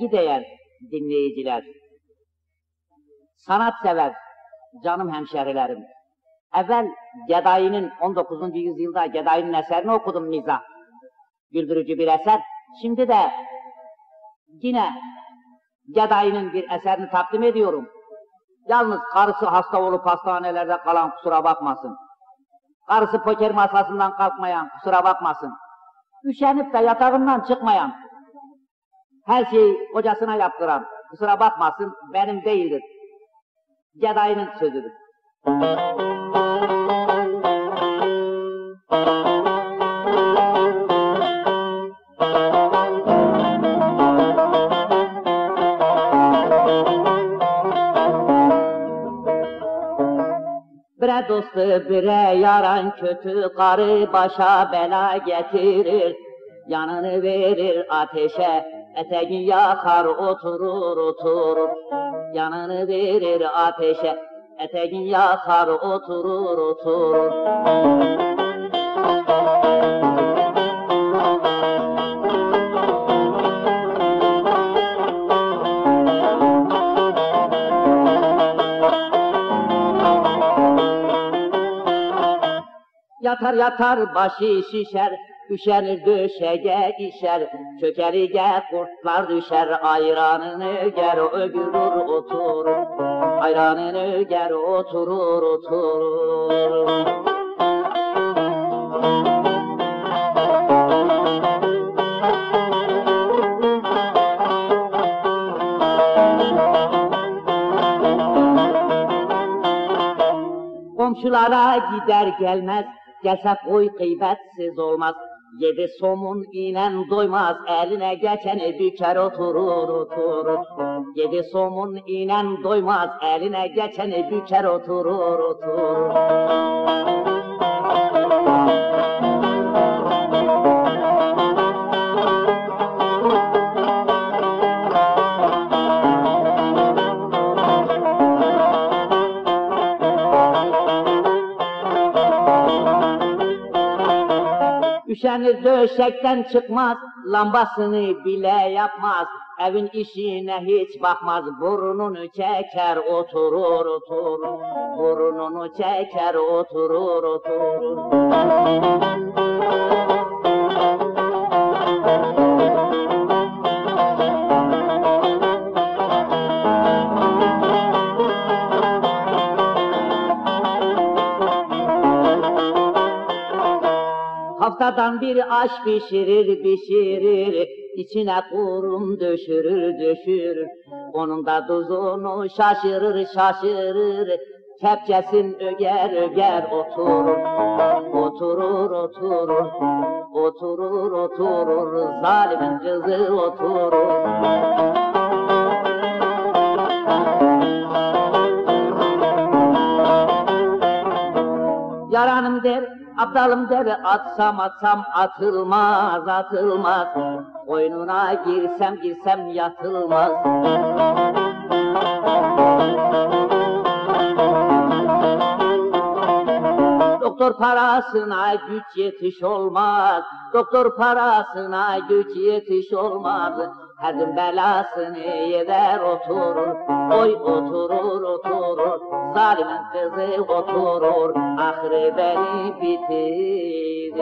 Sevgi değer dinleyiciler, sanat sever canım hemşerilerim. Evvel Gedai'nin 19. yüzyılda Gedai'nin eserini okudum mizah. Güldürücü bir eser. Şimdi de yine Gedai'nin bir eserini takdim ediyorum. Yalnız karısı hasta olup hastanelerde kalan kusura bakmasın. Karısı poker masasından kalkmayan kusura bakmasın. Üşenip de yatağından çıkmayan, her şeyi kocasına yaptıran kusura bakmasın benim değildir. Gedai'nin sözüdür. Bre dostu bire yaran kötü karı başa bela getirir. Yanını verir ateşe, eteği yakar oturur oturur. Yanını verir ateşe, eteği yakar oturur oturur. Yatar yatar başı şişer, üşenir döşege işer, çökerige kurtlar düşer, ayranını ger ögürür oturur, ayranını ger oturur oturur. Komşulara gider gelmez, gelse koy gıybetsiz olmaz. Yedi somun inen doymaz, eline geçeni büker oturur oturur. Yedi somun inen doymaz, eline geçeni büker oturur oturur. Üşenir döşekten çıkmaz, lambasını bile yapmaz. Evin işine hiç bakmaz, burnunu çeker oturur oturur. Burnunu çeker oturur oturur. Haftadan bir aş pişirir pişirir, içine kurum düşürür düşürür. Onun da tuzunu şaşırır şaşırır, kepçesin öger öger oturur. Oturur oturur, oturur oturur, zalimin kızı oturur. Yaranım der, aptalım der, atsam atsam atılmaz atılmaz. Koynuna girsem girsem yatılmaz. Doktor parasına güç yetiş olmaz. Doktor parasına güç yetiş olmaz. Her gün belasını yeder oturur. Oy oturur oturur. πάλι να χαζεύω το ρορ, αχ ρε δεν υπητήδη.